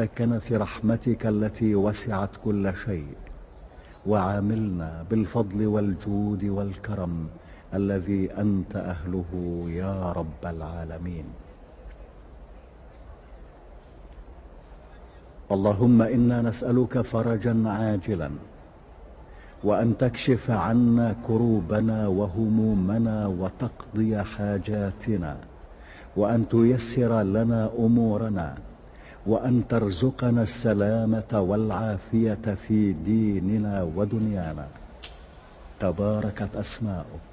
كنف رحمتك التي وسعت كل شيء وعاملنا بالفضل والجود والكرم الذي أنت أهله يا رب العالمين. اللهم إنا نسألك فرجا عاجلا وأن تكشف عنا كروبنا وهمومنا وتقضي حاجاتنا وأن تيسر لنا أمورنا وأن ترزقنا السلامة والعافية في ديننا ودنيانا. تباركت أسماؤك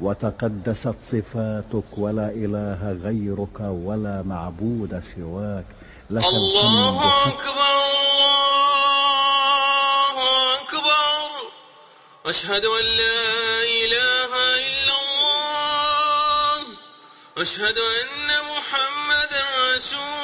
وتقدست صفاتك ولا إله غيرك ولا معبود سواك. لك الله أكبر الله أكبر. أشهد أن لا إله إلا الله. أشهد أن محمدا رسول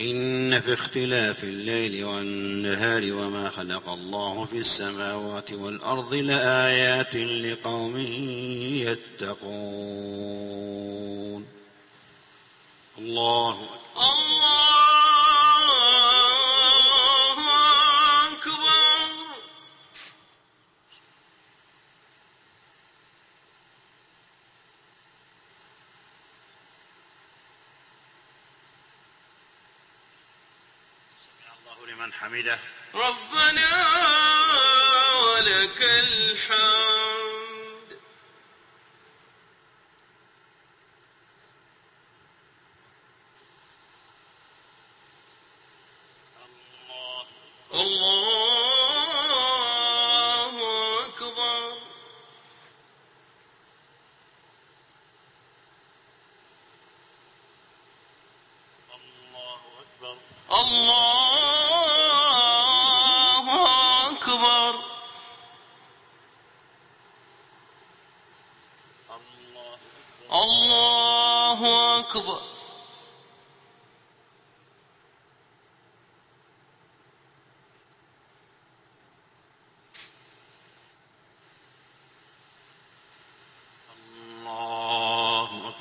إن في اختلاف الليل والنهار وما خلق الله في السماوات والأرض لآيات لقوم يتقون. الله الله حمده ربنا ولك الحمد الله أكبر الله أكبر الله أكبر الله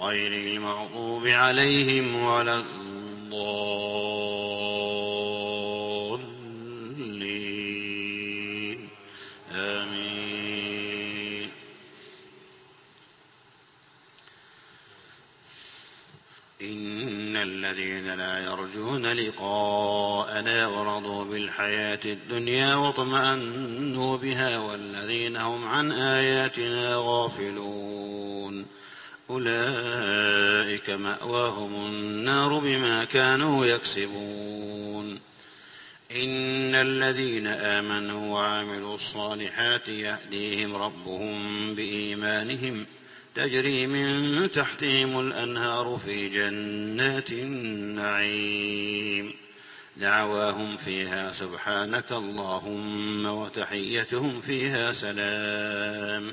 غير المغضوب عليهم ولا الضالين. آمين. إن الذين لا يرجون لقاءنا ورضوا بالحياة الدنيا واطمأنوا بها والذين هم عن آياتنا غافلون. أولئك مأواهم النار بما كانوا يكسبون. إن الذين آمنوا وعملوا الصالحات يهديهم ربهم بإيمانهم تجري من تحتهم الأنهار في جنات النعيم. دعواهم فيها سبحانك اللهم وتحيتهم فيها سلام.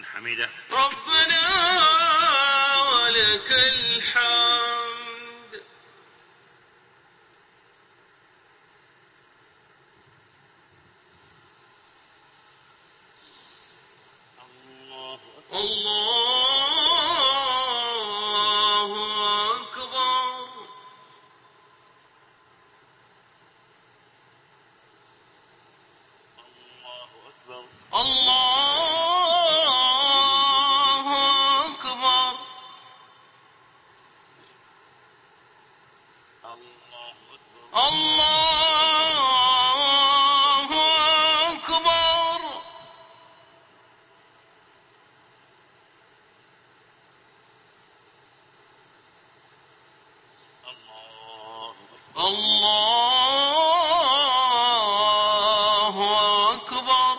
حمده ربنا ولك الحمد الله الله أكبر الله أكبر الله أكبر الله أكبر الله أكبر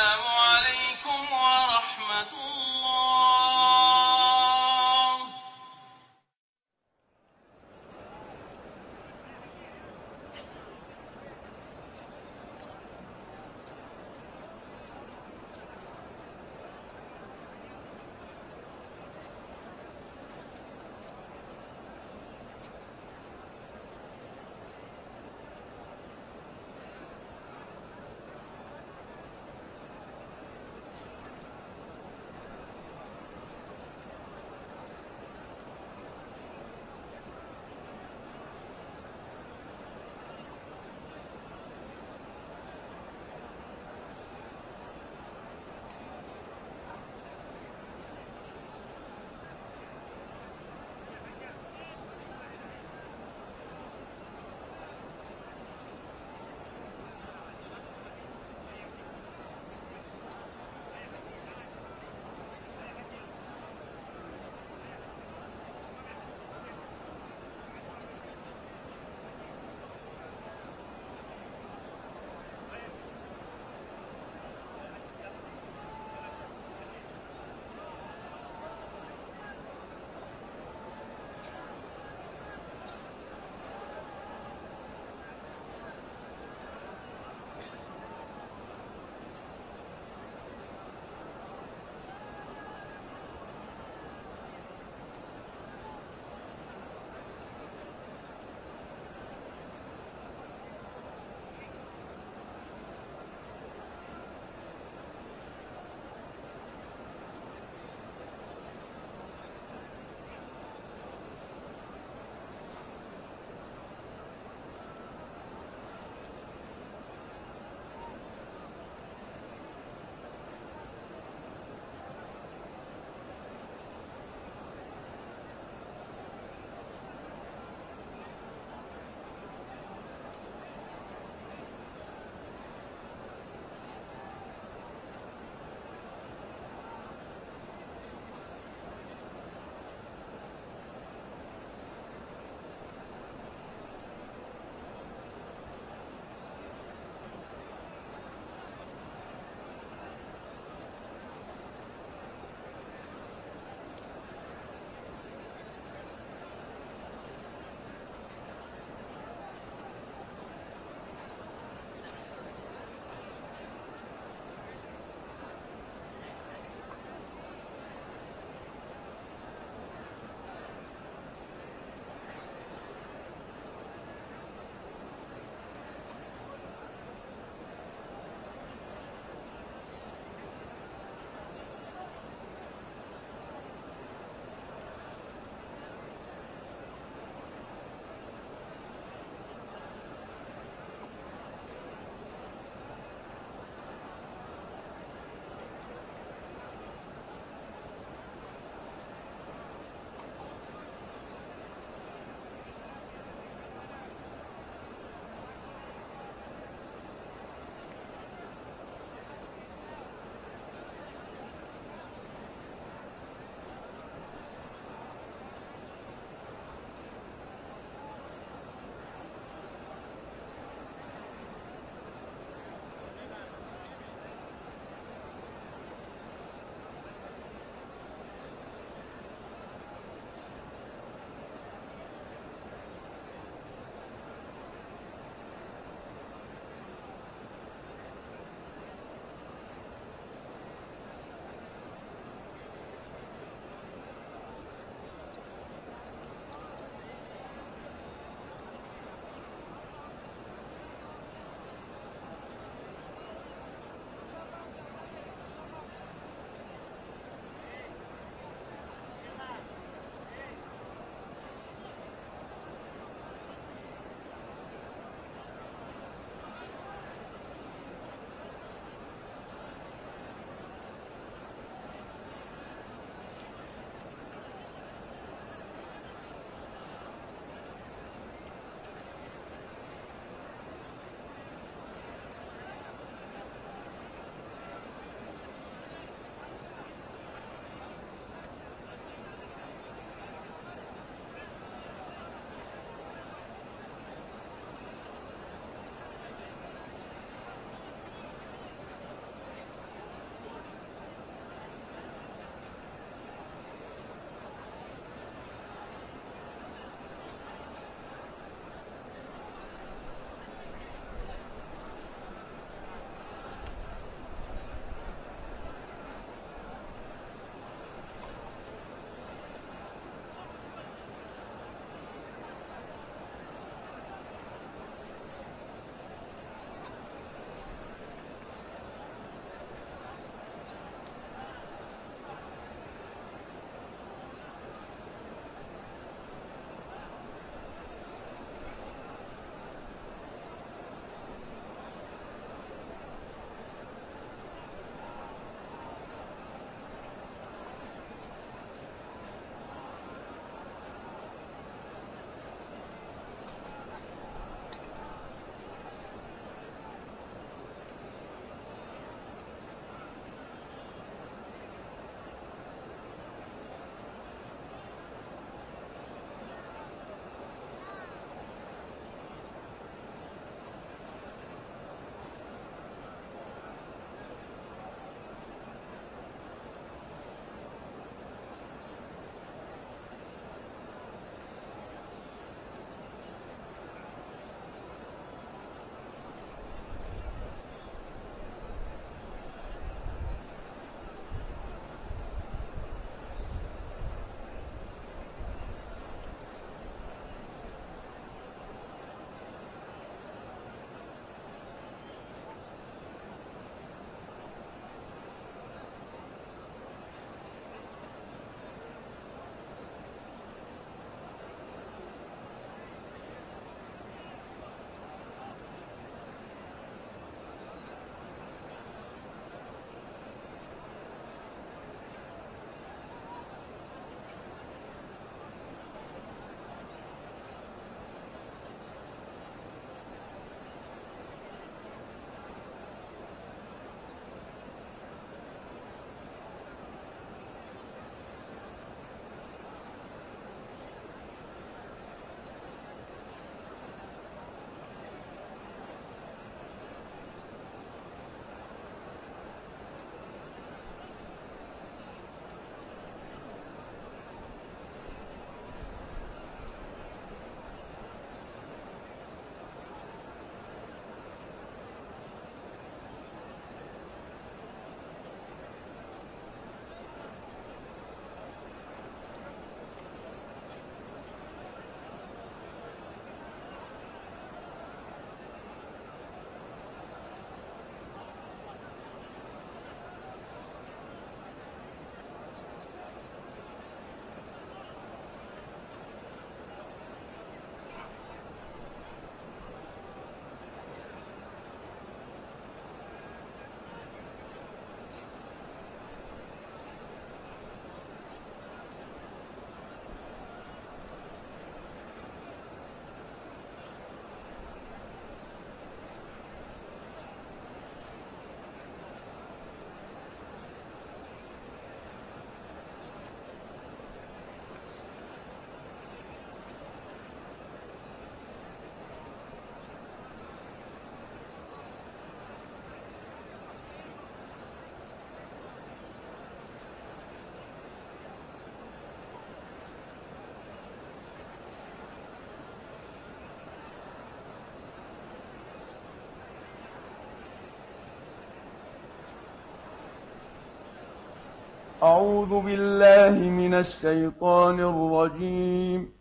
أعوذ بالله من الشيطان الرجيم.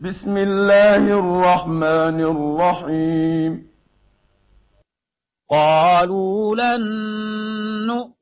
بسم الله الرحمن الرحيم. قالوا لن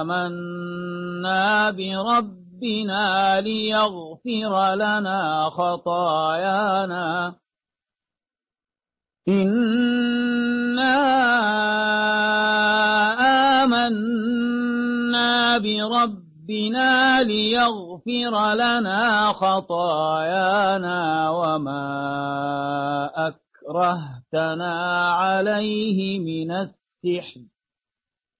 آمنا بربنا ليغفر لنا خطايانا. إنا آمنا بربنا ليغفر لنا خطايانا وما أكرهتنا عليه من السحر.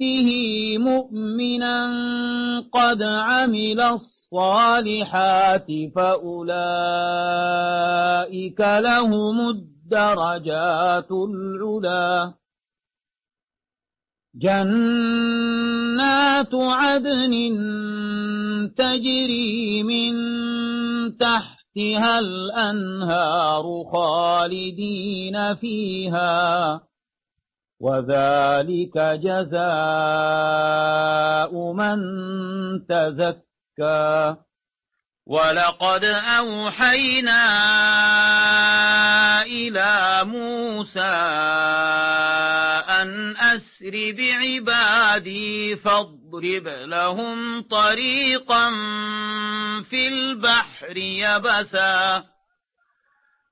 يأته مؤمنا قد عمل الصالحات فأولئك لهم الدرجات العلا جنات عدن تجري من تحتها الأنهار خالدين فيها. وذلك جزاء من تزكى. ولقد أوحينا إلى موسى أن أسر بعبادي فاضرب لهم طريقا في البحر يبسا.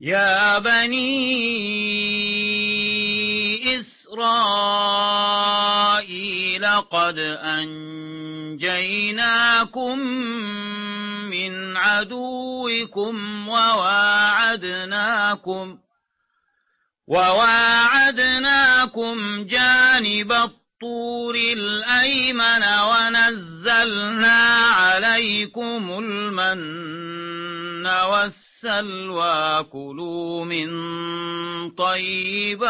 يا بني إسرائيل قد أنجيناكم من عدوكم وواعدناكم وواعدناكم جانب الطور الأيمن ونزلنا عليكم المن والسلوى كلوا من طيبات